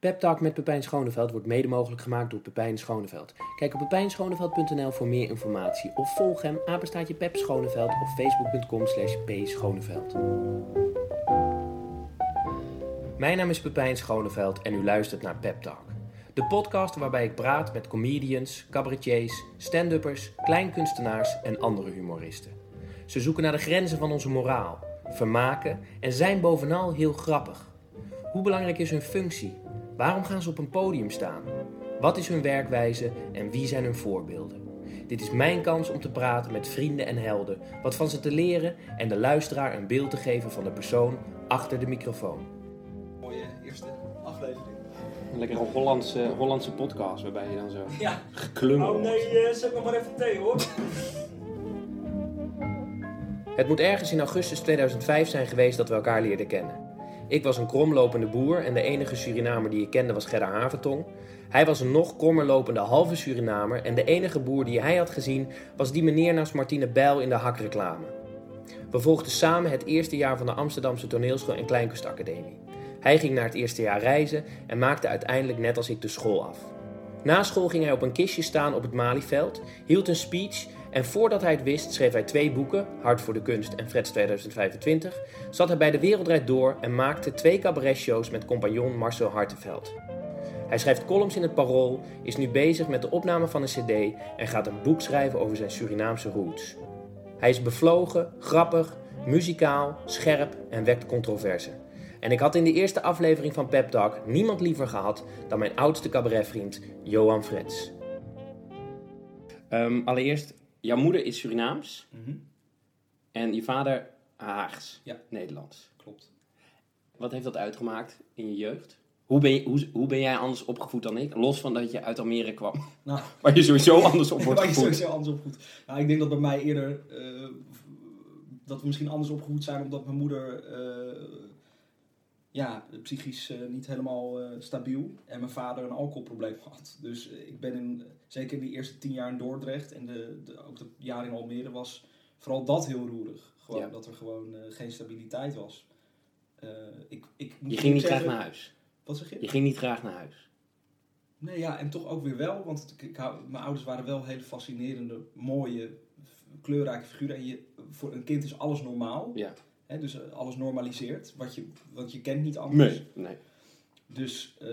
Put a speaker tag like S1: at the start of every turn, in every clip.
S1: Pep Talk met Pepijn Schoneveld wordt mede mogelijk gemaakt door Pepijn Schoneveld. Kijk op pepijnschoneveld.nl voor meer informatie of volg hem apenstaatje Pep Schoneveld op facebook.com slash pschoneveld. Mijn naam is Pepijn Schoneveld en u luistert naar Pep Talk. De podcast waarbij ik praat met comedians, cabaretiers, stand-uppers, kleinkunstenaars en andere humoristen. Ze zoeken naar de grenzen van onze moraal, vermaken en zijn bovenal heel grappig. Hoe belangrijk is hun functie? Waarom gaan ze op een podium staan? Wat is hun werkwijze en wie zijn hun voorbeelden? Dit is mijn kans om te praten met vrienden en helden, wat van ze te leren en de luisteraar een beeld te geven van de persoon achter de microfoon.
S2: Mooie eerste aflevering.
S1: Een lekkere Hollandse, Hollandse podcast waarbij je dan zo
S2: Ja.
S1: geklungeld
S2: Oh nee, uh, zet nog maar even thee hoor.
S1: Het moet ergens in augustus 2005 zijn geweest dat we elkaar leerden kennen. Ik was een kromlopende boer en de enige Surinamer die ik kende was Gerda Haventong. Hij was een nog krommer lopende halve Surinamer en de enige boer die hij had gezien was die meneer naast Martine Bijl in de hakreclame. We volgden samen het eerste jaar van de Amsterdamse Toneelschool en Kleinkunstacademie. Hij ging naar het eerste jaar reizen en maakte uiteindelijk net als ik de school af. Na school ging hij op een kistje staan op het Malieveld, hield een speech en voordat hij het wist schreef hij twee boeken, Hart voor de Kunst en Freds 2025, zat hij bij De Wereldrijd Door en maakte twee cabaretshows met compagnon Marcel Hartenveld. Hij schrijft columns in het Parool, is nu bezig met de opname van een cd en gaat een boek schrijven over zijn Surinaamse roots. Hij is bevlogen, grappig, muzikaal, scherp en wekt controverse. En ik had in de eerste aflevering van Pep Talk niemand liever gehad dan mijn oudste cabaretvriend Johan Frets. Ehm, allereerst, jouw moeder is Surinaams en je vader Haags,
S2: Ja.
S1: Nederlands.
S2: Klopt.
S1: Wat heeft dat uitgemaakt in je jeugd? Hoe ben, je, hoe, hoe ben jij anders opgevoed dan ik? Los van dat je uit Almere kwam.
S2: Nou,
S1: Waar je sowieso anders op wordt
S2: waar je
S1: gevoed.
S2: sowieso anders opgevoed. Nou, ik denk dat bij mij eerder eh, dat we misschien anders opgevoed zijn omdat mijn moeder eh, ja, psychisch eh, niet helemaal eh, stabiel en mijn vader een alcoholprobleem had. Dus eh, ik ben in, zeker in die eerste tien jaar in Dordrecht en de, de, ook de jaren in Almere was vooral dat heel roerig. Gewoon
S1: Ja.
S2: dat er gewoon geen stabiliteit was. Ik, ik moet
S1: Je ging niet
S2: zeggen-
S1: graag naar huis.
S2: Wat zeg je?
S1: Je ging niet graag naar huis.
S2: Nee, ja, en toch ook weer wel. Want het- ik hou, mijn ouders waren wel hele fascinerende, mooie, kleurrijke figuren. En je, voor een kind is alles normaal.
S1: Ja.
S2: Hè, dus eh, alles normaliseert. Wat je, wat je kent niet anders.
S1: Nee.
S2: Dus, eh,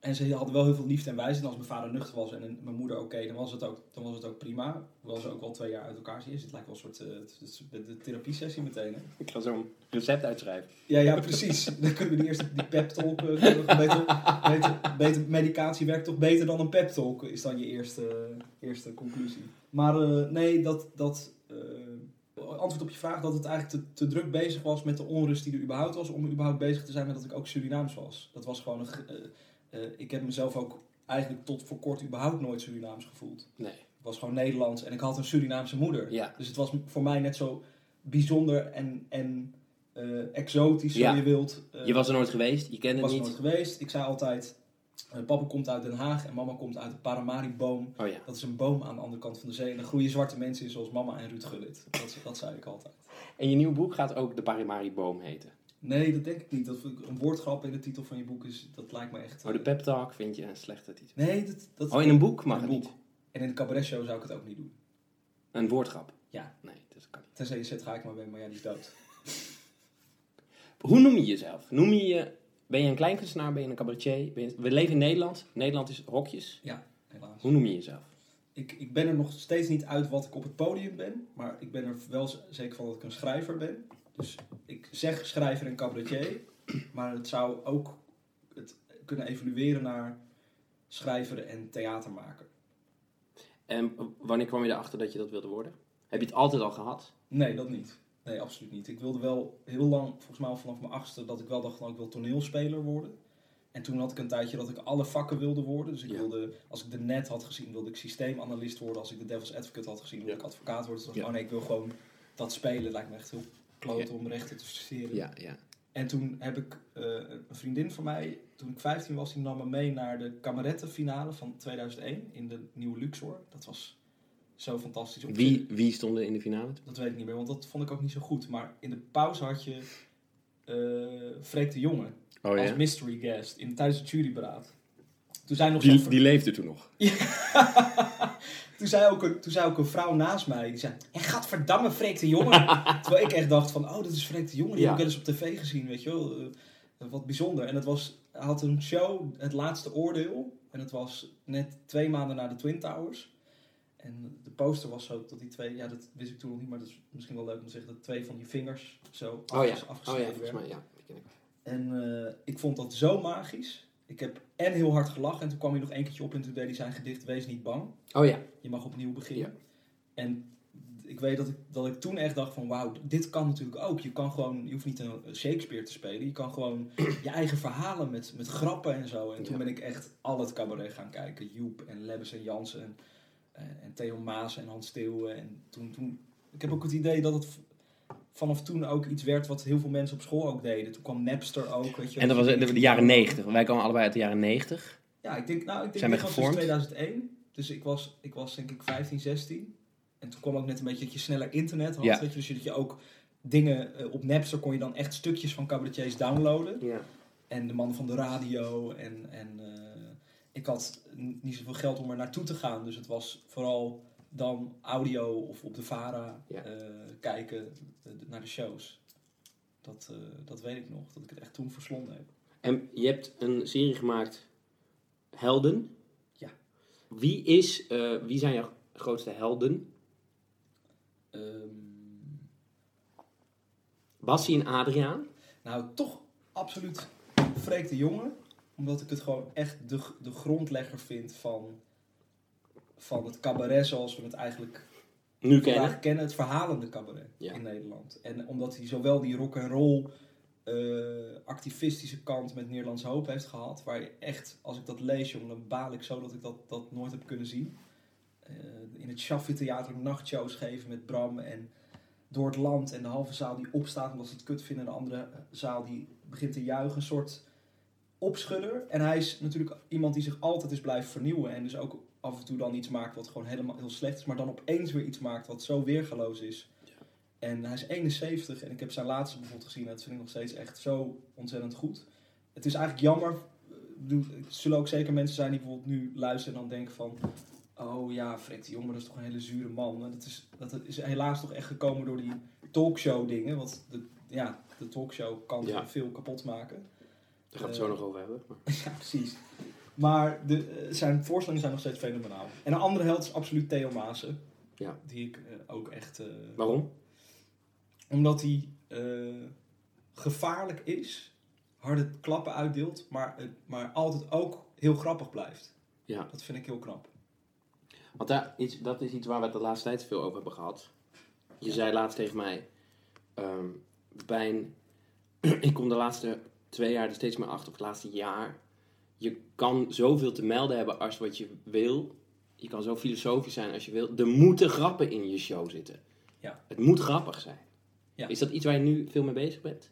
S2: en ze hadden wel heel veel liefde en wijsheid. En als mijn vader nuchter was en mijn moeder oké, dan, was het ook, dan was het ook prima. Hoewel ze ook al twee jaar uit elkaar zien. Dus het lijkt wel een soort is de, therapie-sessie meteen. Hè?
S1: Ik ga zo'n recept uitschrijven.
S2: Ja, ja, precies. Dan kunnen we die eerste die pep talk. beter, beter, beter, medicatie werkt toch beter dan een pep talk, is dan je eerste, eerste conclusie. Maar nee, dat. dat antwoord op je vraag dat het eigenlijk te, te druk bezig was met de onrust die er überhaupt was. om überhaupt bezig te zijn met dat ik ook Surinaams was. Dat was gewoon een. eh, eh, ik heb mezelf ook eigenlijk tot voor kort überhaupt nooit Surinaams gevoeld.
S1: Nee.
S2: Ik was gewoon Nederlands en ik had een Surinaamse moeder.
S1: Ja.
S2: Dus het was voor mij net zo bijzonder en, en eh, exotisch, zo
S1: Ja.
S2: je wilt.
S1: Je was er nooit geweest, je kende
S2: ik
S1: het
S2: was er
S1: niet.
S2: nooit geweest. Ik zei altijd, papa komt uit Den Haag en mama komt uit de Paramariboom.
S1: Oh ja.
S2: Dat is een boom aan de andere kant van de zee. En er groeien zwarte mensen in zoals mama en Ruud Gullit. Dat, dat zei ik altijd.
S1: En je nieuwe boek gaat ook de Parimari Boom heten.
S2: Nee, dat denk ik niet. Dat een woordgrap in de titel van je boek is, dat lijkt me echt...
S1: Oh, de
S2: eh,
S1: pep talk vind je een slechte titel.
S2: Nee, dat... dat
S1: Oh, in een boek mag
S2: in
S1: niet.
S2: En in de cabaretshow zou ik het ook niet doen.
S1: Een woordgrap.
S2: Ja.
S1: Nee, dat kan niet.
S2: Tenzij je zegt, ga ik maar ben, maar ja, die is dood.
S1: Hoe noem je jezelf? Noem je je... Ben je een kleinkunstenaar? Ben je een cabaretier? Je- we leven in Nederland. Nederland is hokjes.
S2: Ja, helaas.
S1: Hoe noem je jezelf?
S2: Ik, ik ben er nog steeds niet uit wat ik op het podium ben. Maar ik ben er wel zeker van dat ik een schrijver ben. Dus ik zeg schrijver en cabaretier. Maar het zou ook het kunnen evolueren naar schrijver en theatermaker.
S1: En wanneer kwam je erachter dat je dat wilde worden? Heb je het altijd al gehad?
S2: Nee, dat niet. Nee, absoluut niet. Ik wilde wel heel lang, volgens mij al vanaf mijn achtste, dat ik wel dacht van ik wil toneelspeler worden. En toen had ik een tijdje dat ik alle vakken wilde worden. Dus ik
S1: Ja.
S2: wilde, als ik de net had gezien, wilde ik systeemanalist worden. Als ik de Devil's Advocate had gezien, wilde
S1: Ja.
S2: ik advocaat worden. Dus
S1: Ja.
S2: oh nee, ik wil gewoon dat spelen. Lijkt me echt heel kloot om rechten te studeren.
S1: Ja, ja.
S2: En toen heb ik eh, een vriendin van mij, toen ik 15 was, die nam me mee naar de kamerettenfinale van 2001 in de Nieuwe Luxor. Dat was zo fantastisch. Op
S1: Wie, wie stond er in de finale?
S2: dat weet ik niet meer, want dat vond ik ook niet zo goed. Maar in de pauze had je eh Freek de Jonge
S1: Oh
S2: als
S1: ja?
S2: mystery guest in, tijdens het juryberaad. Toen zei, nog
S1: Die, die leefde toen nog.
S2: toen, zei ook een, toen zei ook een vrouw naast mij, die zei, en gadverdamme Freek de Jonge. Terwijl ik echt dacht van, oh dat is Freek de Jonge, die
S1: Ja.
S2: heb ik wel eens op tv gezien, weet je wel. Eh, wat bijzonder. En het was, hij had een show, Het Laatste Oordeel. En het was net twee maanden na de Twin Towers. En de poster was zo dat die twee, ja dat wist ik toen nog niet, maar dat is misschien wel leuk om te zeggen, dat twee van die vingers zo
S1: Oh ja,
S2: afges-
S1: oh
S2: afgesneden
S1: ja volgens mij, ja. die ken ik.
S2: En eh, ik vond dat zo magisch. Ik heb en heel hard gelachen. En toen kwam hij nog een keertje op en toen deed hij zijn gedicht Wees niet bang.
S1: Oh ja.
S2: Je mag opnieuw beginnen. En ik weet dat ik, dat ik toen echt dacht van wauw, dit kan natuurlijk ook. Je kan gewoon, je hoeft niet een Shakespeare te spelen. Je kan gewoon je eigen verhalen met, met grappen en zo. En toen
S1: Ja.
S2: ben ik echt al het cabaret gaan kijken. Joep en Lebbes en Jansen en, en, en Theo Maas en Hans Steeuwen. En toen, toen, ik heb ook het idee dat het vanaf toen ook iets werd wat heel veel mensen op school ook deden. Toen kwam Napster ook, weet je.
S1: En dat was in de, de jaren 90. Wij komen allebei uit de jaren 90.
S2: Ja, ik denk, nou, ik denk
S1: Zijn
S2: dat was dus 2001. Dus ik was, ik was denk ik 15, 16. En toen kwam ook net een beetje dat je sneller internet had.
S1: Ja.
S2: Weet je, dus dat je ook dingen eh, op Napster kon je dan echt stukjes van cabaretiers downloaden.
S1: Ja.
S2: En de man van de radio. En, en eh, ik had niet zoveel geld om er naartoe te gaan. Dus het was vooral dan audio of op de VARA
S1: Ja.
S2: eh, kijken eh, naar de shows. Dat, eh, dat weet ik nog, dat ik het echt toen verslonden heb.
S1: En je hebt een serie gemaakt, Helden.
S2: Ja.
S1: Wie, is, wie zijn jouw grootste helden?
S2: Ehm,
S1: Bassie en Adriaan.
S2: Nou, toch absoluut Freek de Jonge. Omdat ik het gewoon echt de, de grondlegger vind van, van het cabaret zoals we het eigenlijk
S1: Nu kennen.
S2: kennen. Het verhalende cabaret
S1: Ja.
S2: in Nederland. En omdat hij zowel die rock and roll eh, activistische kant met Nederlands Hoop heeft gehad. Waar je echt, als ik dat lees, jongen, dan baal ik zo dat ik dat, dat nooit heb kunnen zien. Eh, in het Chaffee Theater nachtshows geven met Bram en door het land. En de halve zaal die opstaat omdat ze het kut vinden. En de andere zaal die begint te juichen. Een soort opschudder. En hij is natuurlijk iemand die zich altijd is blijven vernieuwen. En dus ook af en toe dan iets maakt wat gewoon helemaal heel slecht is. Maar dan opeens weer iets maakt wat zo weergaloos is. En hij is 71 en ik heb zijn laatste bijvoorbeeld gezien. En dat vind ik nog steeds echt zo ontzettend goed. Het is eigenlijk jammer. eh, ik bedoel, Er zullen ook zeker mensen zijn die bijvoorbeeld nu luisteren en dan denken van... Oh ja, Freek de Jong, maar dat is toch een hele zure man. En dat is, dat is helaas toch echt gekomen door die talkshow dingen. Want de, ja, de talkshow kan
S1: Ja.
S2: veel kapot maken.
S1: Daar gaan we het zo nog over hebben. Maar-
S2: Ja, precies. Maar de, eh, zijn voorstellingen zijn nog steeds fenomenaal. En een andere held is absoluut Theo Maassen.
S1: Ja.
S2: Die ik eh, ook echt... eh,
S1: Waarom?
S2: omdat hij eh, gevaarlijk is, harde klappen uitdeelt, maar, eh, maar altijd ook heel grappig blijft.
S1: Ja.
S2: Dat vind ik heel knap.
S1: Want daar, iets, dat is iets waar we het de laatste tijd veel over hebben gehad. Je zei laatst tegen mij, ehm, bij een, ik kom de laatste twee jaar er steeds meer achter, of het laatste jaar. Je kan zoveel te melden hebben als wat je wil. Je kan zo filosofisch zijn als je wil. Er moeten grappen in je show zitten.
S2: Ja.
S1: Het moet grappig zijn.
S2: Ja.
S1: Is dat iets waar je nu veel mee bezig bent?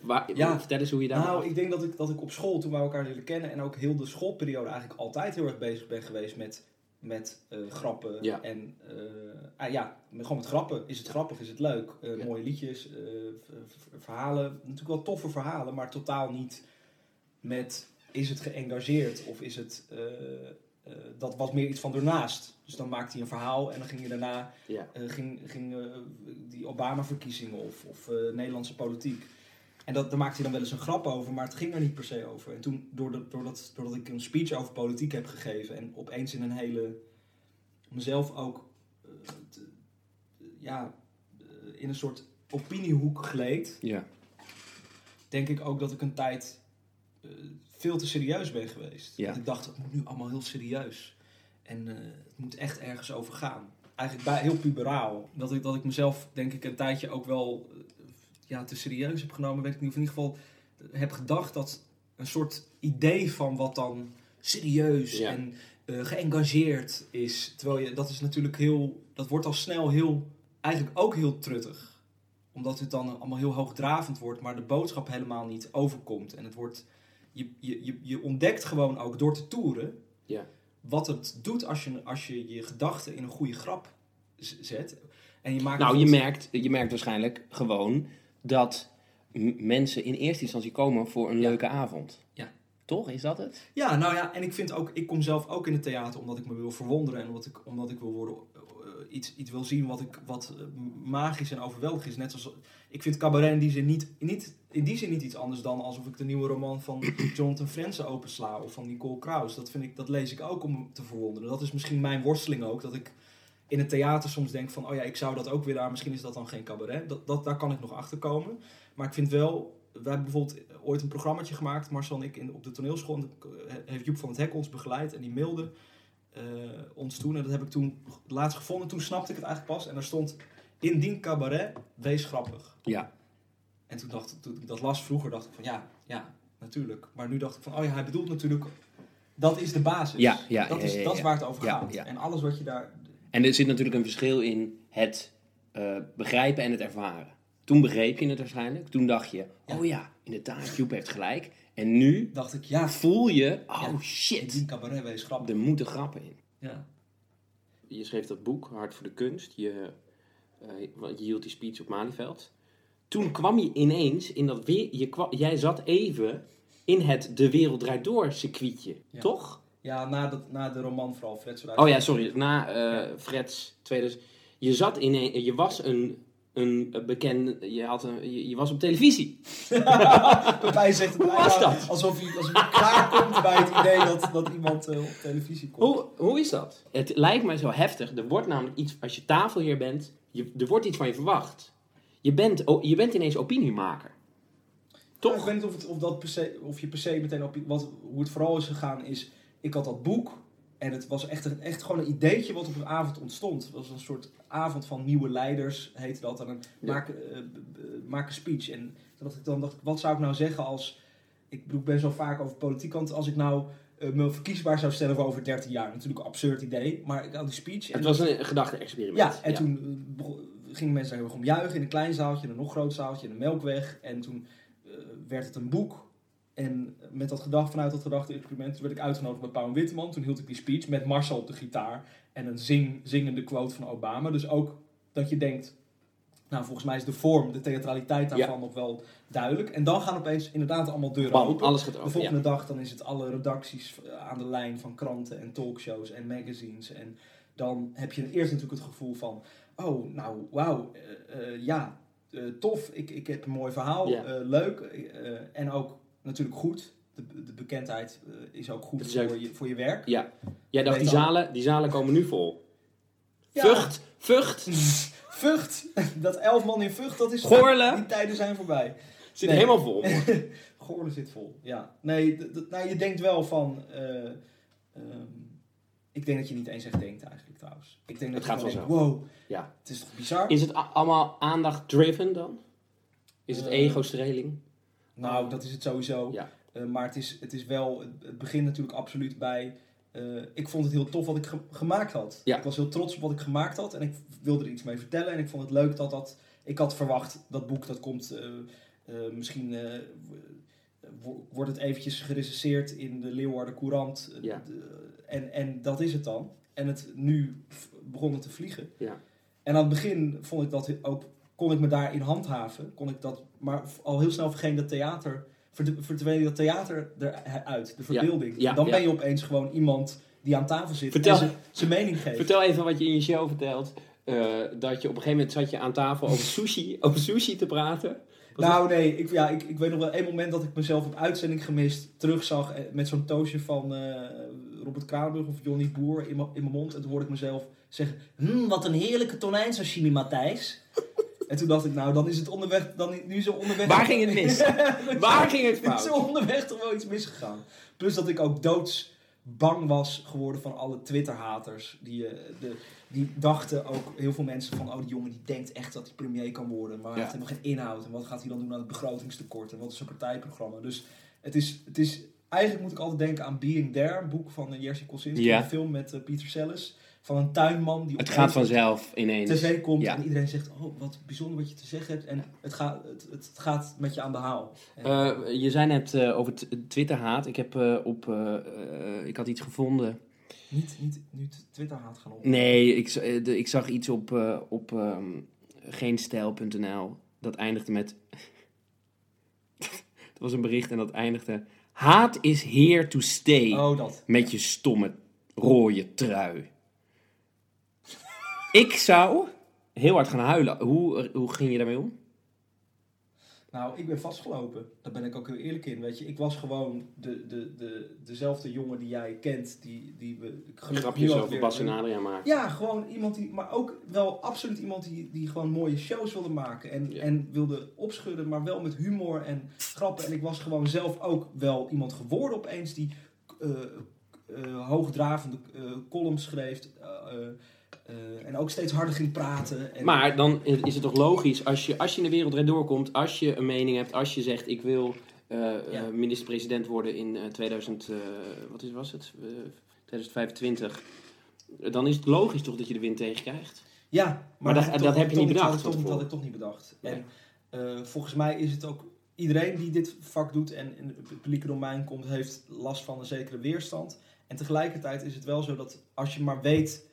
S1: Waar,
S2: Ja.
S1: Vertel eens hoe je daar...
S2: Nou, ik denk dat ik, dat ik op school, toen we elkaar leren kennen, en ook heel de schoolperiode eigenlijk altijd heel erg bezig ben geweest met, met eh, grappen.
S1: Ja.
S2: En eh, ah, ja, gewoon met grappen. Is het grappig? Is het leuk? Eh,
S1: Ja.
S2: Mooie liedjes, eh, verhalen. Natuurlijk wel toffe verhalen, maar totaal niet met is het geëngageerd of is het. eh, dat was meer iets van ernaast. Dus dan maakte hij een verhaal en dan ging je daarna
S1: Ja.
S2: ging, ging die Obama-verkiezingen of, of Nederlandse politiek. En dat, daar maakte hij dan wel eens een grap over, maar het ging er niet per se over. En toen, doordat, doordat, doordat ik een speech over politiek heb gegeven en opeens in een hele. mezelf ook. Ja, eh, in een soort opiniehoek gleed,
S1: Ja.
S2: denk ik ook dat ik een tijd eh, veel te serieus ben geweest.
S1: Ja.
S2: Dat ik dacht, het moet nu allemaal heel serieus. En eh, het moet echt ergens over gaan. Eigenlijk bij, heel puberaal. Dat ik, dat ik mezelf, denk ik, een tijdje ook wel ja, te serieus heb genomen. Weet ik niet. Of in ieder geval heb gedacht dat een soort idee van wat dan serieus
S1: Ja.
S2: en geëngageerd is. Terwijl je, dat is natuurlijk heel, dat wordt al snel heel, eigenlijk ook heel truttig omdat het dan allemaal heel hoogdravend wordt, maar de boodschap helemaal niet overkomt. En het wordt, je, je, je, je ontdekt gewoon ook door te toeren
S1: Ja.
S2: wat het doet als je als je, je gedachten in een goede grap zet. En je maakt
S1: Nou, je merkt, je merkt waarschijnlijk gewoon dat mensen in eerste instantie komen voor een
S2: Ja.
S1: leuke avond.
S2: Ja.
S1: Toch? Is dat het?
S2: Ja, nou ja, en ik vind ook, ik kom zelf ook in het theater omdat ik me wil verwonderen en omdat ik, omdat ik wil worden, iets, iets wil zien wat, ik, wat eh, magisch en overweldigend is. Net zoals, ik vind cabaret in die zin niet, niet, in die zin niet iets anders dan alsof ik de nieuwe roman van Jonathan Franzen opensla of van Nicole Kraus. Dat, vind ik, dat lees ik ook om te verwonderen. Dat is misschien mijn worsteling ook, dat ik in het theater soms denk van, oh ja, ik zou dat ook willen, maar misschien is dat dan geen cabaret. Dat, dat, daar kan ik nog achter komen. Maar ik vind wel, we hebben bijvoorbeeld ooit een programmaatje gemaakt, Marcel en ik, in, op de toneelschool. En eh, heeft Joep van het Hek ons begeleid en die mailde eh, ons toen. En dat heb ik toen laatst gevonden. Toen snapte ik het eigenlijk pas. En daar stond, indien cabaret, wees grappig.
S1: Ja.
S2: En toen, dacht, toen ik dat las vroeger, dacht ik van ja, ja, natuurlijk. Maar nu dacht ik van, oh ja, hij bedoelt natuurlijk, dat is de basis.
S1: Ja, ja,
S2: dat,
S1: ja,
S2: is,
S1: ja,
S2: dat is waar het over gaat.
S1: ja.
S2: En alles wat je daar...
S1: En er zit natuurlijk een verschil in het eh, begrijpen en het ervaren. Toen begreep je het waarschijnlijk. Toen dacht je,
S2: Ja.
S1: oh ja, inderdaad, Joep heeft gelijk. En nu
S2: dacht ik, ja,
S1: voel je, oh
S2: Ja.
S1: shit,
S2: indien cabaret, wees grappig.
S1: er moeten grappen in.
S2: Ja.
S1: Je schreef dat boek, Hart voor de Kunst. Je, eh, je hield die speech op Malieveld. Toen kwam je ineens in dat weer. Je kwam, jij zat even in het De Wereld Draait Door circuitje,
S2: Ja.
S1: toch?
S2: Ja, na, dat, na de roman vooral, Fred Zoruit.
S1: Oh ja, sorry. Na eh Freds 2000. Je zat in een, Je was een. Een bekende. Je, had een, je, je was op televisie.
S2: Pepijn zegt het
S1: Hoe was dat?
S2: Alsof hij, alsof hij klaarkomt bij het idee dat, dat iemand eh, op televisie komt.
S1: Hoe, hoe is dat? Het lijkt mij zo heftig. Er wordt namelijk iets. Als je tafelheer bent. Je, er wordt iets van je verwacht. Je bent, oh, je bent ineens opiniemaker.
S2: Ja,
S1: Toch?
S2: ik weet niet of, het, of, dat per se, of je per se meteen op... Wat, hoe het vooral is gegaan is... Ik had dat boek. En het was echt, een- echt gewoon een ideetje wat op een avond ontstond. Het was een soort avond van nieuwe leiders, heette dat. En
S1: Ja.
S2: maak, eh, maak een speech. En toen dacht ik, dan dacht ik, wat zou ik nou zeggen als... Ik bedoel, ik ben zo vaak over politiek kant. Als ik nou eh, me verkiesbaar zou stellen voor over 13 jaar. Natuurlijk een absurd idee. Maar ik had die speech. en
S1: Het was een gedachte-experiment.
S2: ja, en toen eh, gingen mensen daar heel erg om juichen in een klein zaaltje, in een nog groot zaaltje, in de Melkweg. En toen werd het een boek. En met dat gedacht, vanuit dat gedachte-experiment werd ik uitgenodigd bij Pauw en Witteman. Toen hield ik die speech met Marcel op de gitaar en een zing, zingende quote van Obama. Dus ook dat je denkt, nou volgens mij is de vorm, de theatraliteit daarvan nog wel duidelijk. En dan gaan opeens inderdaad allemaal deuren
S1: Bam,
S2: open.
S1: alles gaat
S2: De volgende
S1: Ja.
S2: dag dan is het alle redacties eh, aan de lijn van kranten en talkshows en magazines. En dan heb je eerst natuurlijk het gevoel van, oh, nou, wauw, eh, eh, ja, tof, ik, ik heb een mooi verhaal,
S1: Ja.
S2: leuk. en ook natuurlijk goed. De, de bekendheid eh, is ook goed
S1: Het is ook-
S2: voor, je, voor je werk.
S1: Ja. Jij dacht, die
S2: al.
S1: zalen, die zalen komen nu vol.
S2: Ja.
S1: Vught, Vught,
S2: Vught, dat elf man in Vught, dat is...
S1: Goorlen.
S2: Die tijden zijn voorbij.
S1: zit
S2: Nee.
S1: helemaal vol.
S2: Goorlen zit vol, ja. Nee, nou, je denkt wel van... eh, ehm, ik denk dat je niet eens echt denkt eigenlijk trouwens. Ik denk dat
S1: Het gaat vanzelf.
S2: denkt, wow,
S1: Ja.
S2: het is toch bizar?
S1: Is het allemaal aandacht-driven dan? Is het
S2: Eh,
S1: ego-streling?
S2: Nou, dat is het sowieso.
S1: Ja.
S2: Eh, maar het is, het is wel, het- begint natuurlijk absoluut bij... eh, ik vond het heel tof wat ik ge- gemaakt had.
S1: Ja.
S2: Ik was heel trots op wat ik gemaakt had en ik wilde er iets mee vertellen. En ik vond het leuk dat dat... Ik had verwacht, dat boek dat komt eh, misschien... wo- wordt het eventjes gerecenseerd in de Leeuwarden Courant.
S1: Ja.
S2: en, en dat is het dan. En het, nu begon het te vliegen.
S1: Ja.
S2: En aan het begin vond ik dat ook, kon ik me daarin handhaven. Kon ik dat, maar al heel snel vergeen dat theater, verd- verdween dat theater eruit. De verbeelding.
S1: Ja,
S2: Dan ben je opeens gewoon iemand die aan tafel zit
S1: Vertel.
S2: en zijn- mening geeft.
S1: Vertel even wat je in je show vertelt. eh, dat je op een gegeven moment zat je aan tafel over sushi, over sushi te praten. Was
S2: Nou nee, ik, ja, ik, ik weet nog wel één moment dat ik mezelf op uitzending gemist terugzag eh, met zo'n toosje van eh, Robert Kranenburg of Johnny Boer in mijn in mijn mond. En toen hoorde ik mezelf zeggen, "Hmm, wat een heerlijke tonijnsashimi Matthijs. En toen dacht ik, nou dan is het onderweg, dan, nu is er onderweg...
S1: Waar ging het mis? Waar ging het
S2: Er is
S1: fout?
S2: onderweg toch wel iets misgegaan. Plus dat ik ook doodsbang was geworden van alle Twitter-haters. Die, eh, de, die dachten ook, heel veel mensen van... Oh, die jongen die denkt echt dat hij premier kan worden. Maar hij heeft helemaal geen inhoud. En wat gaat hij dan doen aan het begrotingstekort? En wat is zijn partijprogramma? Dus het is... Het is eigenlijk moet ik altijd denken aan Being There. Een boek van uh, Jerzy Kosinski.
S1: Ja.
S2: Een film met eh, Pieter Sellers. Van een tuinman die
S1: Het gaat vanzelf ineens.
S2: zee komt.
S1: Ja.
S2: En iedereen zegt, oh, wat bijzonder wat je te zeggen hebt. En het gaat, het, het gaat met je aan de haal.
S1: Eh, je zei net eh, over Twitter-haat. Ik, heb, eh, op, ik had iets gevonden.
S2: Niet, niet nu Twitter haat gaan op.
S1: Nee, ik, de- ik zag iets op, op ehm, geenstijl.nl. Dat eindigde met... Dat was een bericht en dat eindigde... Haat is here to stay.
S2: Oh, dat.
S1: Met je stomme rode trui. Ik zou heel hard gaan huilen. Hoe, hoe ging je daarmee om?
S2: Nou, ik ben vastgelopen. Daar ben ik ook heel eerlijk in. Weet je, ik was gewoon de, de, de, dezelfde jongen die jij kent. Die, die we gelukkig
S1: Grapjes over
S2: weer-
S1: Bas en Adriaan maken.
S2: Ja, gewoon iemand die, maar ook wel absoluut iemand die, die gewoon mooie shows wilde maken. En,
S1: Ja.
S2: en wilde opschudden, maar wel met humor en grappen. En ik was gewoon zelf ook wel iemand geworden opeens die eh, eh, hoogdravende eh, columns schreef. Eh, en ook steeds harder ging praten. En,
S1: Maar dan is het toch logisch, als je, als je in de wereld doorkomt, als je een mening hebt, als je zegt ik wil eh,
S2: Ja.
S1: eh, minister-president worden in eh, 2000, eh, wat is, was het? Eh, 2025. Dan is het logisch toch dat je de wind tegen krijgt.
S2: Ja,
S1: Maar dat- dat heb je niet bedacht
S2: niet- had ik toch niet bedacht. En volgens mij is het ook iedereen die dit vak doet en in het publieke domein komt, heeft last van een zekere weerstand. En tegelijkertijd is het wel zo dat als je maar weet,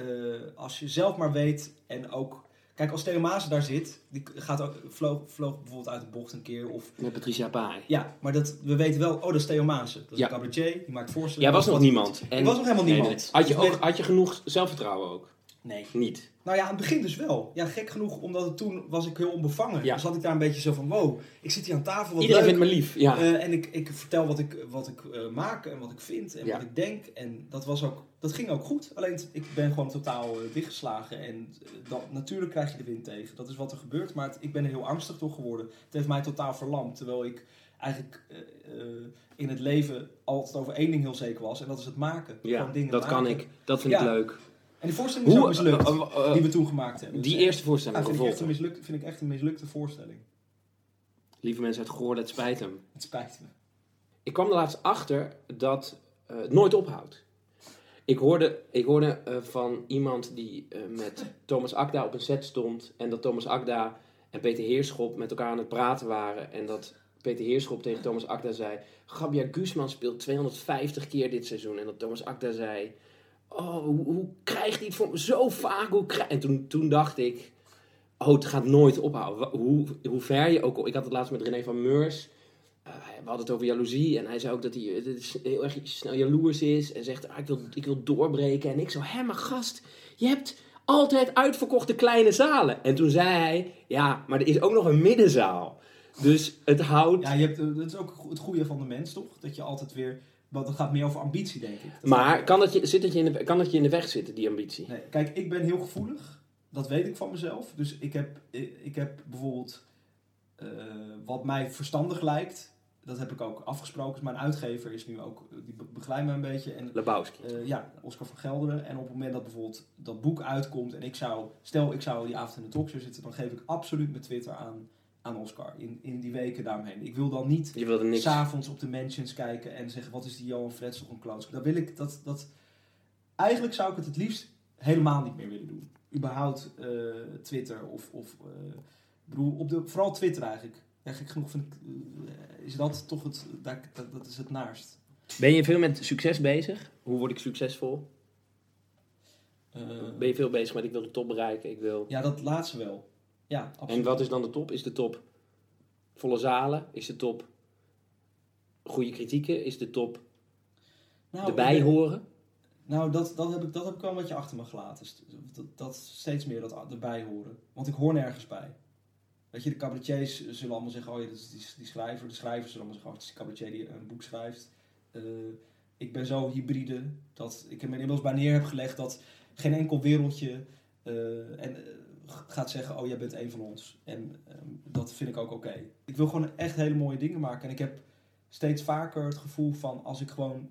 S2: eh, als je zelf maar weet en ook. Kijk, als Theo Maas daar zit, die gaat ook, vloog, vloog bijvoorbeeld uit de bocht een keer. Of,
S1: Met Patricia Pai.
S2: ja, maar dat, we weten wel, oh, dat is Theo Maas. Dat is
S1: Ja.
S2: een cabaretier, die maakt voorstellingen.
S1: Jij was nog niemand.
S2: Ik was nog helemaal niemand.
S1: nee. Had, je
S2: Dus
S1: ook, had je genoeg zelfvertrouwen ook?
S2: Nee.
S1: Niet.
S2: Nou ja, aan het begin dus wel. Ja, gek genoeg, omdat het toen was ik heel onbevangen.
S1: Ja.
S2: Dus had ik daar een beetje zo van, wow, ik zit hier aan tafel, wat
S1: Iedereen
S2: leuk.
S1: vindt me lief. Ja.
S2: Eh, en ik, ik vertel wat ik, wat ik eh, maak en wat ik vind en
S1: Ja.
S2: wat ik denk. En dat, was ook, dat ging ook goed. Alleen ik ben gewoon totaal eh, dichtgeslagen. En dat, natuurlijk krijg je de wind tegen. Dat is wat er gebeurt. Maar het- ik ben er heel angstig door geworden. Het heeft mij totaal verlamd. Terwijl ik eigenlijk in het leven altijd over één ding heel zeker was. En dat is het maken.
S1: ja,
S2: Gewoon dingen
S1: dat kan ik. Dat vind
S2: Ja.
S1: ik leuk.
S2: En die voorstelling is ook mislukt.
S1: eh, eh, eh,
S2: die we toen gemaakt hebben.
S1: die
S2: Dus,
S1: eerste voorstelling
S2: vind,
S1: van
S2: ik echt een
S1: Volter.
S2: mislukt, vind ik echt een mislukte voorstelling.
S1: Lieve mensen uit Goor, het spijt hem.
S2: Het spijt me.
S1: Ik kwam er laatst achter dat het nooit ophoudt. Ik hoorde, ik hoorde van iemand die met Thomas Akda op een set stond. En dat Thomas Akda en Peter Heerschop met elkaar aan het praten waren. En dat Peter Heerschop tegen Thomas Akda zei... Gabia Guzman speelt 250 keer dit seizoen. En dat Thomas Akda zei... Oh, hoe, hoe krijgt hij het voor me zo vaak? Krijg... En toen, toen dacht ik... Oh, het gaat nooit ophouden. Hoe, hoe ver je ook... Ik had het laatst met René van Meurs... Uh, we hadden het over jaloezie en hij zei ook dat hij eh, dit is heel erg snel jaloers is en zegt, ah, ik, wil, ik wil doorbreken. En ik zo, hé maar gast, je hebt altijd uitverkochte kleine zalen. En toen zei hij, ja, maar er is ook nog een middenzaal. Dus het houdt...
S2: Ja, je hebt, eh, dat is ook het goede van de mens, toch? Dat je altijd weer... Want het gaat meer over ambitie, denk ik. Dat
S1: maar kan dat, je, zit dat je in de, kan dat je in de weg zitten, die ambitie?
S2: Nee, kijk, ik ben heel gevoelig. Dat weet ik van mezelf. Dus ik heb, ik heb bijvoorbeeld... eh, wat mij verstandig lijkt... Dat heb ik ook afgesproken. Dus Mijn uitgever is nu ook... Die be- begeleidt me een beetje. En
S1: Lebowski.
S2: Eh, ja, Oscar van Gelderen. En op het moment dat bijvoorbeeld dat boek uitkomt en ik zou, stel ik zou die avond in de talkshow zitten, dan geef ik absoluut mijn Twitter aan, aan Oscar in, in die weken daaromheen. Ik wil dan niet s'avonds op de mentions kijken en zeggen wat is die Johan Frets toch een klootzak. Dat wil ik, dat, dat, eigenlijk zou ik het het liefst helemaal niet meer willen doen. Überhaupt eh, Twitter of, of eh, bedoel, op de, vooral Twitter eigenlijk. Ja, gek genoeg vind ik, eh, is dat toch het, dat, dat, dat is het naarst.
S1: Ben je veel met succes bezig? Hoe word ik succesvol?
S2: Eh,
S1: Ben je veel bezig met ik wil de top bereiken, ik wil...
S2: Ja, dat laatste wel. Ja, absoluut.
S1: En wat is dan de top? Is de top volle zalen? Is de top goede kritieken? Is de top
S2: nou,
S1: erbij horen?
S2: Nou, dat, dat, heb ik, dat heb ik wel een beetje achter me gelaten. St- Dat, dat steeds meer dat erbij horen. Want ik hoor nergens bij. Weet je, de cabaretiers zullen allemaal zeggen, oh ja, dat is die, die schrijver. De schrijvers zullen allemaal zeggen, oh, het is die cabaretier die een boek schrijft. Eh, ik ben zo hybride dat ik er inmiddels bij neer heb gelegd dat geen enkel wereldje eh, en, eh, gaat zeggen, oh jij bent een van ons. En ehm, dat vind ik ook oké. Ik wil gewoon echt hele mooie dingen maken. En ik heb steeds vaker het gevoel van als ik gewoon...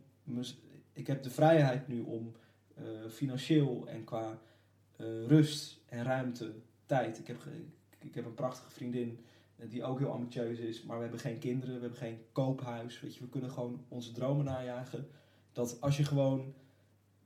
S2: Ik heb de vrijheid nu om eh, financieel en qua eh, rust en ruimte, tijd. Ik heb, ik heb een prachtige vriendin eh, die ook heel ambitieus is, maar we hebben geen kinderen, we hebben geen koophuis. Weet je, we kunnen gewoon onze dromen najagen. Dat als je gewoon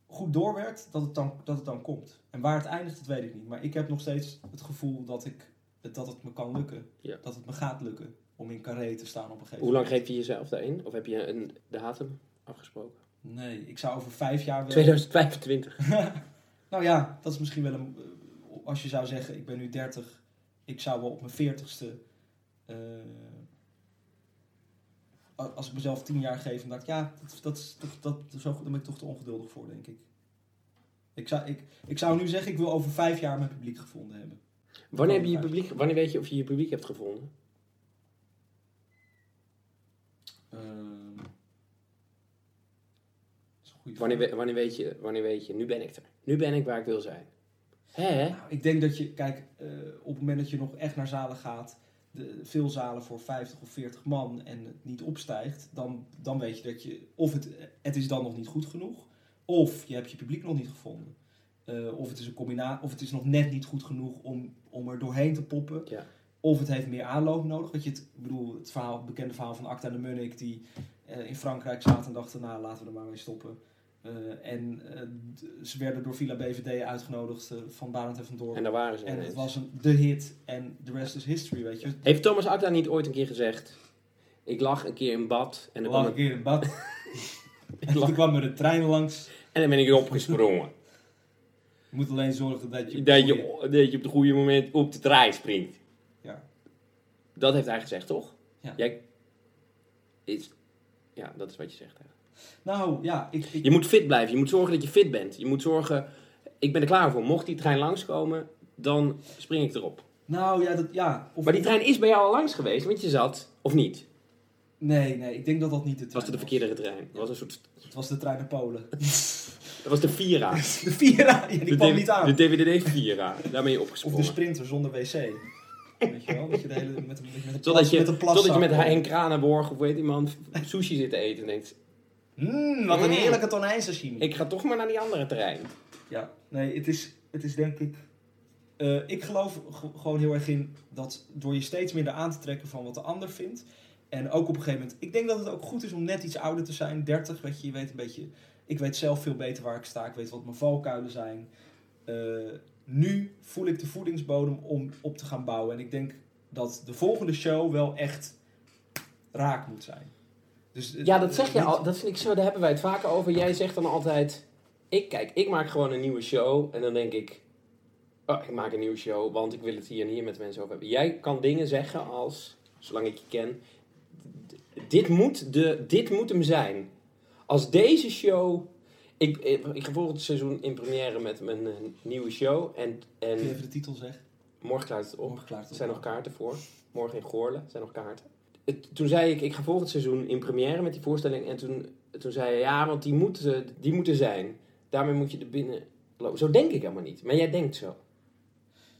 S2: goed doorwerkt, dat het dan, dat het dan komt. En waar het eindigt, dat weet ik niet. Maar ik heb nog steeds het gevoel dat, ik, dat het me kan lukken.
S1: Ja.
S2: Dat het me gaat lukken om in carré te staan op een gegeven
S1: Hoe lang
S2: moment.
S1: geef je jezelf daarin? Of heb je een, de datum afgesproken?
S2: Nee, ik zou over vijf jaar wel...
S1: 2025.
S2: nou ja, dat is misschien wel een... eh, Als je zou zeggen, ik ben nu 30, ik zou wel op mijn 40ste... eh, a- als ik mezelf tien jaar geef, dan dacht ik, ja, dat, dat is toch, dat, zo, daar ben ik toch te ongeduldig voor, denk ik. Ik zou, ik, ik zou nu zeggen, ik wil over vijf jaar mijn publiek gevonden hebben.
S1: Wanneer, heb je je publiek, wanneer weet je of je je publiek hebt gevonden?
S2: Dat is een goede
S1: Wanneer, wanneer, weet je, wanneer weet je, nu ben ik er. Nu ben ik waar ik wil zijn. Hè?
S2: Nou, ik denk dat je, kijk, eh, op het moment dat je nog echt naar zalen gaat, de, veel zalen voor 50 of 40 man en het niet opstijgt, dan, dan weet je dat je, of het, het is dan nog niet goed genoeg, of je hebt je publiek nog niet gevonden. Eh, of het is een combinatie, of het is nog net niet goed genoeg om, om er doorheen te poppen.
S1: Ja.
S2: Of het heeft meer aanloop nodig. Je het, ik bedoel, het, verhaal, het bekende verhaal van Acta de Munnik, die eh, in Frankrijk zaten en dachten, nou laten we er maar mee stoppen. Eh, en eh, ze werden door Villa BVD uitgenodigd eh, van Barend en van Dorp.
S1: En daar waren ze
S2: En het was een, de hit en the rest is history, weet je.
S1: Heeft Thomas Akda niet ooit een keer gezegd... Ik lag een keer in bad en dan,
S2: lag een keer in bad.
S1: ik
S2: en toen kwam er een trein langs.
S1: en dan ben ik erop gesprongen.
S2: Je moet alleen zorgen dat je...
S1: dat, je, dat je op het goede moment op de trein springt.
S2: Ja.
S1: Dat heeft hij gezegd, toch?
S2: Ja.
S1: Jij, is, ja, dat is wat je zegt. Hè.
S2: Nou, ja, ik... ik
S1: Je moet fit blijven. Je moet zorgen dat je fit bent. Je moet zorgen... Ik ben er klaar voor. Mocht die trein langskomen, dan spring ik erop.
S2: nou, ja, dat... Ja. Of,
S1: Maar die trein is bij jou al langs geweest, want je zat... Of niet?
S2: Nee, nee, ik denk dat dat niet de
S1: Het
S2: trein
S1: was de verkeerde trein. Het was een soort...
S2: Het was de trein naar Polen.
S1: Het was de Vira.
S2: de Vira, ja, die
S1: de,
S2: kwam niet aan.
S1: De DVD Vira. Daar ben je
S2: Of
S1: opgesprongen.
S2: de sprinter zonder wc. Weet je wel? Dat je de hele... Met, een- met, een
S1: Totdat
S2: plas,
S1: je,
S2: met een
S1: totdat je
S2: plaszak.
S1: met Kranenborg of weet iemand sushi zit te eten en denkt...
S2: Mmm, wat een
S1: Mm.
S2: heerlijke tonijnsashimi.
S1: Ik ga toch maar naar die andere terrein.
S2: Ja, nee, het is, het is denk ik. eh, ik geloof gewoon heel erg in dat door je steeds minder aan te trekken van wat de ander vindt. En ook op een gegeven moment. Ik denk dat het ook goed is om net iets ouder te zijn. 30, weet je, je weet een beetje. Ik weet zelf veel beter waar ik sta. Ik weet wat mijn valkuilen zijn. Eh, nu voel ik de voedingsbodem om op te gaan bouwen. En ik denk dat de volgende show wel echt raak moet zijn. Dus, het-
S1: Ja, dat zeg je al. Dat vind ik zo, daar hebben wij het vaker over. Jij zegt dan altijd... Ik, kijk, ik maak gewoon een nieuwe show en dan denk ik... Oh, ik maak een nieuwe show, want ik wil het hier en hier met mensen over hebben. Jij kan dingen zeggen als, zolang ik je ken... Dit moet, de, dit moet hem zijn. Als deze show... Ik, ik, ik ga volgend seizoen in première met mijn eh, nieuwe show. En, en
S2: je even de titel zeggen?
S1: morgen klaart het op.
S2: Morgen klaart het
S1: Er zijn
S2: op.
S1: nog kaarten voor. Morgen in Goorlen zijn nog kaarten. Het- toen zei ik, ik ga volgend seizoen in première met die voorstelling. En toen, toen zei hij, ja, want die moeten, die moeten zijn. Daarmee moet je er binnen lopen. Zo denk ik helemaal niet. Maar jij denkt zo.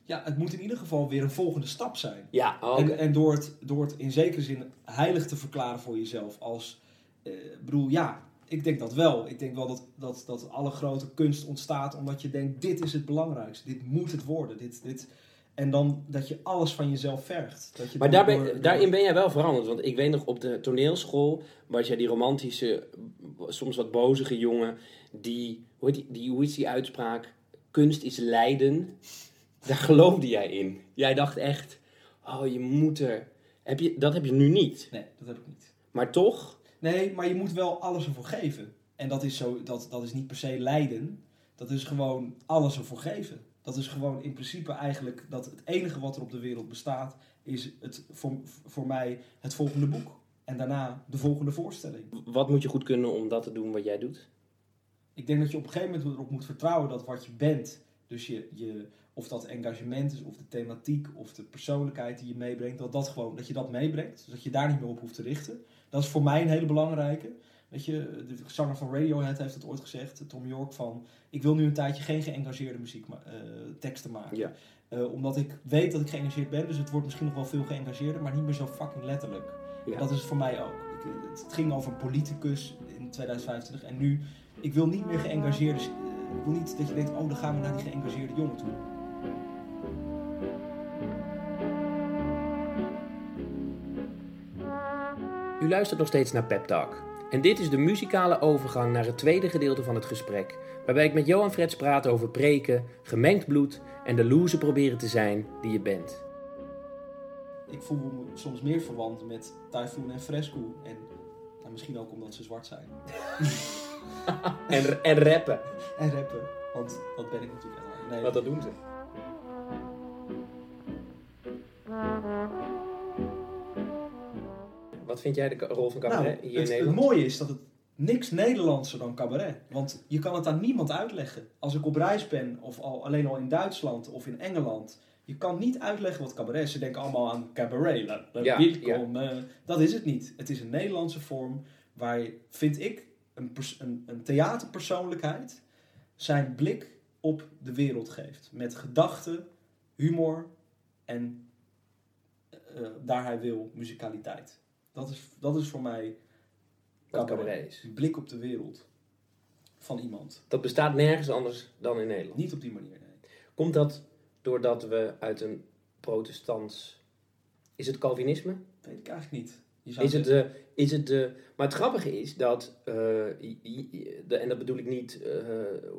S2: Ja, het moet in ieder geval weer een volgende stap zijn.
S1: Ja.
S2: En, en door, het, door het in zekere zin heilig te verklaren voor jezelf. Als, eh, bedoel, ja, ik denk dat wel. Ik denk wel dat, dat, dat alle grote kunst ontstaat omdat je denkt, dit is het belangrijkste. Dit moet het worden. Dit, dit. En dan dat je alles van jezelf vergt. Dat je
S1: Maar
S2: dan
S1: daar ben-
S2: door-
S1: daarin ben jij wel veranderd. Want ik weet nog op de toneelschool was jij die romantische, soms wat bozige jongen. Die, hoe, heet die, die, hoe is die uitspraak? Kunst is lijden. Daar geloofde jij in. Jij dacht echt, oh je moet er. Heb je, dat heb je nu niet.
S2: Nee, dat heb ik niet.
S1: Maar toch,
S2: Nee, maar je moet wel alles ervoor geven. En dat is, zo, dat, dat is niet per se lijden. Dat is gewoon alles ervoor geven. Dat is gewoon in principe eigenlijk dat het enige wat er op de wereld bestaat, is het, voor, voor mij het volgende boek. En daarna de volgende voorstelling.
S1: wat moet je goed kunnen om dat te doen wat jij doet?
S2: Ik denk dat je op een gegeven moment erop moet vertrouwen dat wat je bent, dus je, je, of dat engagement is, of de thematiek, of de persoonlijkheid die je meebrengt, dat, dat, gewoon, dat je dat meebrengt. Dus dat je daar niet meer op hoeft te richten. Dat is voor mij een hele belangrijke. Weet je, de zanger van Radiohead heeft het ooit gezegd, Tom York, van ik wil nu een tijdje geen geëngageerde muziek ma- eh, teksten maken.
S1: Ja.
S2: Eh, omdat ik weet dat ik geëngageerd ben, dus het wordt misschien nog wel veel geëngageerder, maar niet meer zo fucking letterlijk.
S1: Ja.
S2: Dat is het voor mij ook. Ik, eh, het, ging over een politicus in 2025 en nu, ik wil niet meer geëngageerde, ik wil niet dat je denkt, oh dan gaan we naar die geëngageerde jongen toe.
S3: U luistert nog steeds naar Pep Talk. En dit is de muzikale overgang naar het tweede gedeelte van het gesprek, waarbij ik met Johan Frets praat over preken, gemengd bloed en de loser proberen te zijn die je bent.
S2: Ik voel me soms meer verwant met Typhoon en Fresco en nou, misschien ook omdat ze zwart zijn.
S1: En, en rappen.
S2: En rappen, want dat ben ik natuurlijk helemaal. Nee,
S1: Want dat doen ze. Wat vind jij de rol van cabaret
S2: Nou,
S1: hier in
S2: het, het
S1: Nederland?
S2: mooie is dat het niks Nederlandser dan cabaret. Want je kan het aan niemand uitleggen. Als ik op reis ben, of al, alleen al in Duitsland of in Engeland. Je kan niet uitleggen wat cabaret is. Ze denken allemaal aan cabaret. La, la,
S1: Ja,
S2: welkom. eh, dat is het niet. Het is een Nederlandse vorm waar, je, vind ik, een, een, een theaterpersoonlijkheid zijn blik op de wereld geeft. Met gedachten, humor en eh, daar hij wil, muzikaliteit. Dat is, dat is voor mij
S1: Wat cabaret is.
S2: een blik op de wereld van iemand.
S1: Dat bestaat nergens anders dan in Nederland.
S2: Niet op die manier, nee.
S1: Komt dat doordat we uit een protestants... Is het Calvinisme?
S2: Weet ik eigenlijk niet.
S1: Is het, de, is het de... Maar het grappige is dat... eh, de, en dat bedoel ik niet eh,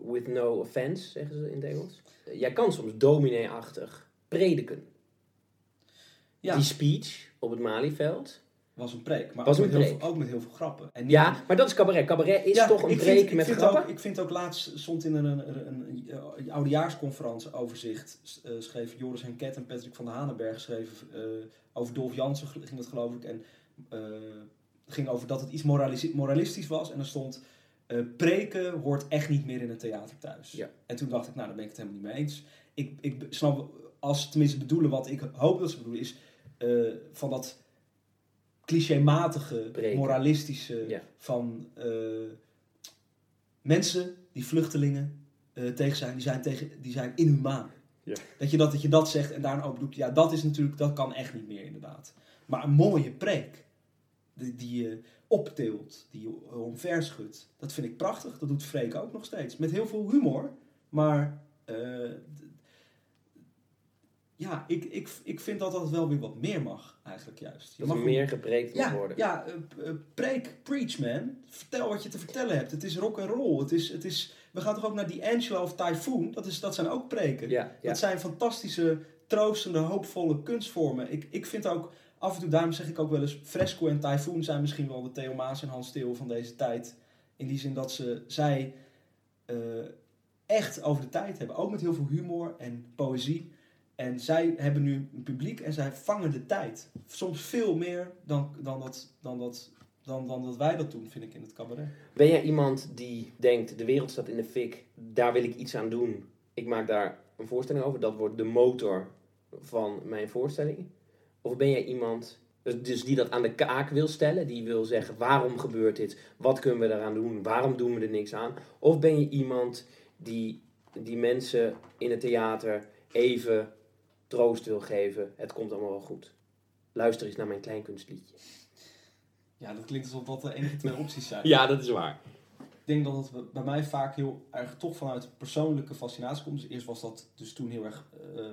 S1: with no offense, zeggen ze in het Engels. Eh, jij kan soms dominee-achtig prediken.
S2: ja,
S1: Die speech op het Malieveld.
S2: Was een preek. Maar
S1: Was
S2: ook,
S1: een
S2: met Heel veel, ook met heel veel grappen. En
S1: Ja, maar dat is cabaret. Cabaret is
S2: Ja,
S1: toch een preek met
S2: vind
S1: grappen?
S2: Ook, ik vind ook laatst stond in een, een, een, een oudejaarsconferentie overzicht. eh, schreef Joris Henket en Patrick van der Hanenberg schreven eh, over Dolf Jansen ging dat geloof ik. En eh, ging over dat het iets moralis- moralistisch was. En er stond preken hoort echt niet meer in een theater thuis.
S1: Ja.
S2: En toen dacht ik, nou daar ben ik het helemaal niet mee eens. Ik, ik snap, als ze tenminste bedoelen wat ik hoop dat ze bedoelen, is van dat clichématige, moralistische
S1: Ja.
S2: van eh, mensen die vluchtelingen eh, tegen zijn, die zijn, tegen, die zijn inhumaan.
S1: Ja.
S2: Dat, je dat, dat je dat zegt en daar een open doet, ja, dat is natuurlijk, dat kan echt niet meer inderdaad. Maar een mooie preek, die, die je optilt, die je omver schudt, dat vind ik prachtig. Dat doet Freek ook nog steeds. Met heel veel humor, maar eh, ja, ik, ik, ik vind dat dat wel weer wat meer mag, eigenlijk juist. Je
S1: Dat
S2: mag
S1: meer gepreekt
S2: ja,
S1: worden.
S2: ja eh, eh, preek, preach man. Vertel wat je te vertellen hebt. Het is rock and roll. Het is, het is, we gaan toch ook naar die Angelo of Typhoon. Dat, is, dat zijn ook preken.
S1: ja, ja.
S2: Dat zijn fantastische, troostende, hoopvolle kunstvormen. Ik, ik vind ook af en toe, daarom zeg ik ook wel eens, Fresco en Typhoon zijn misschien wel de Theo Maas en Hans Steel van deze tijd. In die zin dat ze, zij eh, echt over de tijd hebben. Ook met heel veel humor en poëzie. En zij hebben nu een publiek en zij vangen de tijd. Soms veel meer dan, dan, dat, dan, dat, dan, dan dat wij dat doen, vind ik, in het cabaret.
S1: Ben jij iemand die denkt, de wereld staat in de fik, daar wil ik iets aan doen. Ik maak daar een voorstelling over, dat wordt de motor van mijn voorstelling. Of ben jij iemand dus- die dat aan de kaak wil stellen, die wil zeggen, waarom gebeurt dit? Wat kunnen we eraan doen? Waarom doen we er niks aan? Of ben je iemand die, die mensen in het theater even troost wil geven, het komt allemaal wel goed. Luister eens naar mijn kleinkunstliedje.
S2: Ja, dat klinkt alsof dat de enige twee opties zijn.
S1: Ja, dat is waar.
S2: Ik denk dat het bij mij vaak heel erg toch vanuit persoonlijke fascinatie komt. Dus eerst was dat dus toen heel erg eh, eh,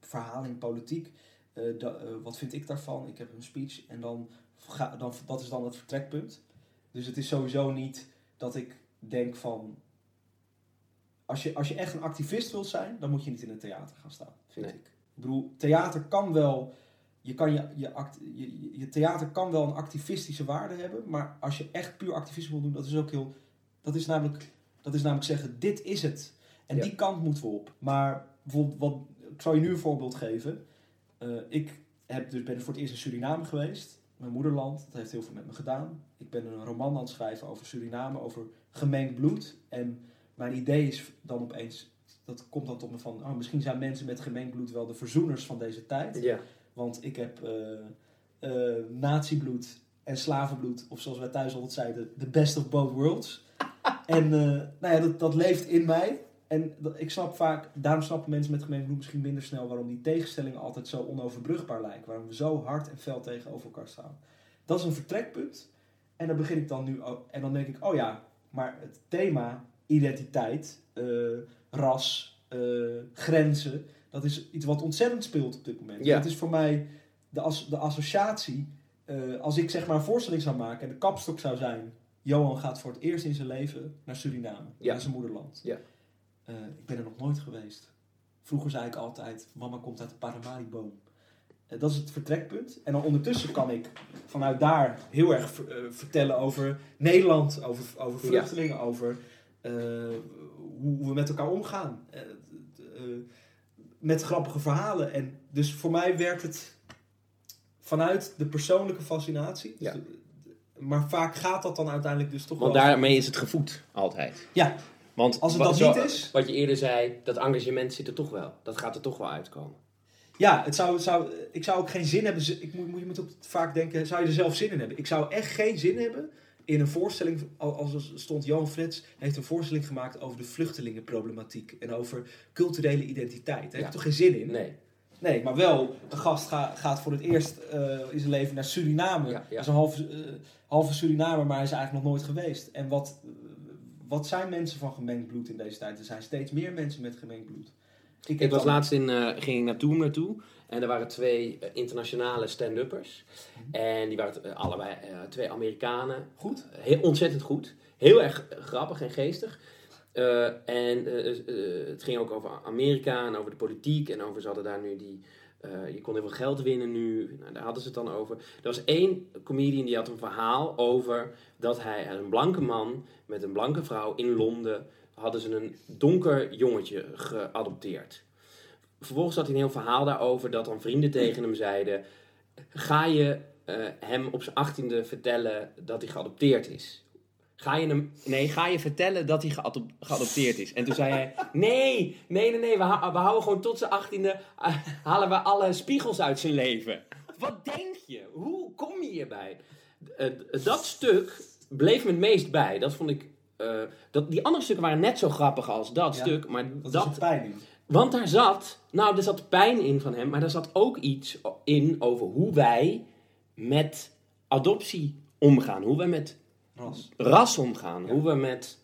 S2: verhaling, politiek. Eh, da- eh, wat vind ik daarvan? Ik heb een speech en dan, ga, dan dat is dan het vertrekpunt. Dus het is sowieso niet dat ik denk van... Als je, als je echt een activist wilt zijn, dan moet je niet in een theater gaan staan, vind
S1: Nee.
S2: ik. Ik bedoel, theater kan wel... Je, kan je, je, act, je, je- je theater kan wel een activistische waarde hebben, maar als je echt puur activisme wil doen, dat is ook heel. Dat is namelijk, dat is namelijk zeggen: dit is het. En
S1: Ja.
S2: die kant moeten we op. Maar bijvoorbeeld, wat, ik zal je nu een voorbeeld geven. Eh, ik heb dus, ben voor het eerst in Suriname geweest, mijn moederland. Dat heeft heel veel met me gedaan. Ik ben een roman aan het schrijven over Suriname, over gemengd bloed. En mijn idee is dan opeens, dat komt dan tot me van, oh, misschien zijn mensen met gemengd bloed wel de verzoeners van deze tijd.
S1: Ja.
S2: Want ik heb eh eh nazi-bloed en slavenbloed, of zoals wij thuis altijd zeiden, the best of both worlds. en eh, nou ja, dat, dat leeft in mij. En ik snap vaak, daarom snappen mensen met gemengd bloed misschien minder snel waarom die tegenstellingen altijd zo onoverbrugbaar lijken. Waarom we zo hard en fel tegenover elkaar staan. Dat is een vertrekpunt. En dan begin ik dan nu ook, en dan denk ik, oh ja, maar het thema identiteit, eh, ras, eh, grenzen, dat is iets wat ontzettend speelt op dit moment.
S1: Ja.
S2: Dat is voor mij de, as, de associatie. eh, als ik zeg maar een voorstelling zou maken en de kapstok zou zijn. Johan gaat voor het eerst in zijn leven naar Suriname,
S1: Ja.
S2: naar zijn moederland.
S1: Ja.
S2: Ik ben er nog nooit geweest. Vroeger zei ik altijd, mama komt uit de Paramariboom. Dat is het vertrekpunt. En dan ondertussen kan ik vanuit daar heel erg ver- vertellen over Nederland, over, over
S1: Ja.
S2: vluchtelingen, over hoe we met elkaar omgaan. Eh, eh, met grappige verhalen. En dus voor mij werkt het vanuit de persoonlijke fascinatie. Dus
S1: Ja.
S2: maar vaak gaat dat dan uiteindelijk dus toch
S1: Want
S2: wel...
S1: daarmee is het gevoed, altijd.
S2: Ja,
S1: Want
S2: Als het
S1: wat-
S2: dat
S1: zo-
S2: niet is-
S1: Wat je eerder zei, dat engagement zit er toch wel. Dat gaat er toch wel uitkomen.
S2: ja het zou, het zou, ik zou ook geen zin hebben... Ik moet, moet- je moet ook vaak denken, zou je er zelf zin in hebben? Ik zou echt geen zin hebben in een voorstelling... al- Als er stond Johan Frits, heeft een voorstelling gemaakt over de vluchtelingenproblematiek. En over culturele identiteit. Daar heb
S1: Ja.
S2: ik toch geen zin in?
S1: Nee.
S2: Nee, maar wel, een gast ga- gaat voor het eerst eh, in zijn leven naar Suriname.
S1: Ja,
S2: is een halve, eh, halve Surinamer, maar hij is eigenlijk nog nooit geweest. En wat, wat zijn mensen van gemengd bloed in deze tijd? Er zijn steeds meer mensen met gemengd bloed.
S1: Ik was
S2: dan-
S1: laatst in, eh, ging ik naar Toem naartoe. En er waren twee eh, internationale stand-uppers. En die waren eh, allebei twee Amerikanen.
S2: Goed?
S1: Heel ontzettend goed. Heel erg grappig en geestig. En eh, het ging ook over Amerika en over de politiek. En over ze hadden daar nu die. je kon heel veel geld winnen nu. Nou, daar hadden ze het dan over. Er was één comedian die had een verhaal over dat hij een blanke man met een blanke vrouw in Londen hadden ze een donker jongetje geadopteerd. Vervolgens had hij een heel verhaal daarover dat dan vrienden tegen hem zeiden: Ga je eh, hem op zijn achttiende vertellen dat hij geadopteerd is? Ga je hem, nee, ga je vertellen dat hij geadop- geadopteerd is? En toen zei hij: Nee, nee, nee, nee, we, we houden gewoon tot zijn achttiende, eh, halen we alle spiegels uit zijn leven. Wat denk je? Hoe kom je hierbij? Eh, dat stuk bleef me het meest bij. Dat vond ik. Eh, dat, die andere stukken waren net zo grappig als dat
S2: Ja,
S1: stuk, maar
S2: Dat, een pijn in.
S1: want daar zat, nou, er zat pijn in van hem, maar er zat ook iets in over hoe wij met adoptie omgaan. Hoe wij met
S2: Ras.
S1: ras omgaan.
S2: Ja.
S1: Hoe we met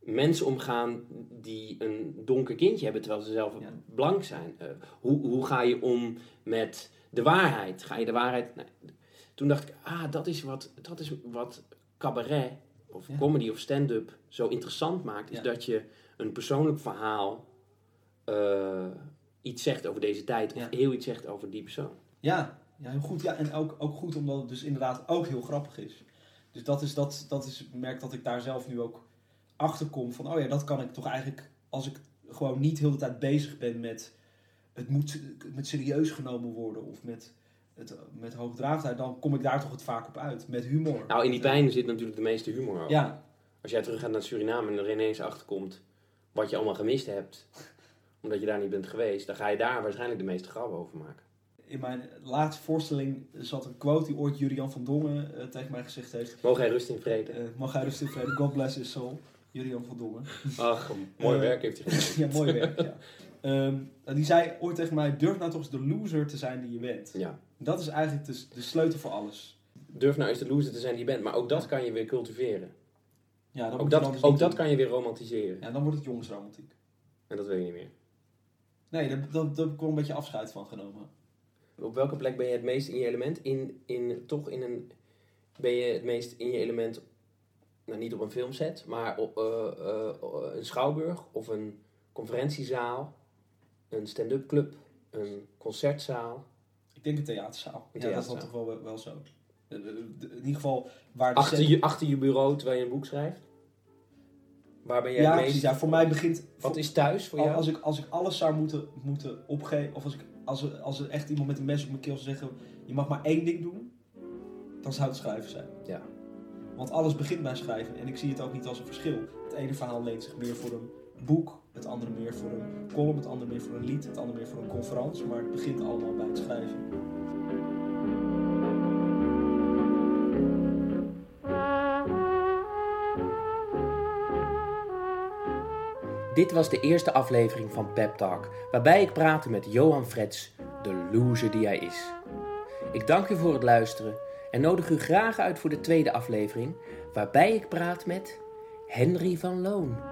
S1: mensen omgaan die een donker kindje hebben terwijl ze zelf
S2: Ja.
S1: blank zijn. Eh, hoe, hoe ga je om met de waarheid? Ga je de waarheid... nee. Toen dacht ik, ah, dat is wat, dat is wat cabaret of
S2: Ja.
S1: comedy of stand-up zo interessant maakt. Is
S2: Ja.
S1: dat je een persoonlijk verhaal eh, iets zegt over deze tijd. Of heel iets zegt over die persoon.
S2: Ja, ja heel goed. Ja, en ook, ook goed omdat het dus inderdaad ook heel grappig is. Dus dat is, dat, dat is, ik merk dat ik daar zelf nu ook achter kom van, oh ja, dat kan ik toch eigenlijk, als ik gewoon niet heel de tijd bezig ben met, het moet met serieus genomen worden of met, het, met hoogdravendheid, dan kom ik daar toch het vaak op uit. Met humor.
S1: Nou, in die pijn zit natuurlijk de meeste humor ook.
S2: Ja,
S1: Als jij terug gaat naar Suriname en er ineens achterkomt wat je allemaal gemist hebt, omdat je daar niet bent geweest, dan ga je daar waarschijnlijk de meeste grappen over maken.
S2: in mijn laatste voorstelling zat een quote die ooit Julian van Dongen eh, tegen mij gezegd heeft.
S1: Mogen hij rust in vrede?
S2: Eh, mag hij rust in vrede, God bless his soul. Julian van Dongen.
S1: Ach, mooi
S2: Eh,
S1: werk heeft hij gedaan.
S2: ja, mooi werk, ja. Ehm, die zei ooit tegen mij, durf nou toch eens de loser te zijn die je bent.
S1: Ja.
S2: Dat is eigenlijk de, de sleutel voor alles.
S1: Durf nou eens de loser te zijn die je bent, maar ook dat kan je weer cultiveren.
S2: Ja, dan
S1: Ook dat, ook dat kan je weer romantiseren.
S2: Ja, dan wordt het jongensromantiek.
S1: En dat weet je niet meer.
S2: Nee, daar heb ik wel een beetje afscheid van genomen.
S1: Op welke plek ben je het meest in je element? In, in, toch in een, ben je het meest in je element, nou niet op een filmset, maar op eh, eh, een schouwburg of een conferentiezaal, een stand-up club, een concertzaal.
S2: Ik denk een theaterzaal.
S1: Een
S2: ja, dat is toch wel, wel zo. Eh, eh, In ieder geval waar de
S1: Achter
S2: set-
S1: je, achter je bureau terwijl je een boek schrijft? Waar ben jij
S2: Ja, precies. Ja, voor mij begint...
S1: Wat is thuis voor jou?
S2: Als ik, als ik alles zou moeten, moeten opgeven, of als, ik, als, er, als er echt iemand met een mes op mijn keel zou zeggen: Je mag maar één ding doen, dan zou het schrijven zijn.
S1: Ja.
S2: Want alles begint bij schrijven en ik zie het ook niet als een verschil. Het ene verhaal leent zich meer voor een boek, het andere meer voor een column, het andere meer voor een lied, het andere meer voor een conferentie, maar het begint allemaal bij het schrijven.
S3: Dit was de eerste aflevering van Pep Talk, waarbij ik praatte met Johan Frets, de loser die hij is. Ik dank u voor het luisteren en nodig u graag uit voor de tweede aflevering, waarbij ik praat met Henry van Loon.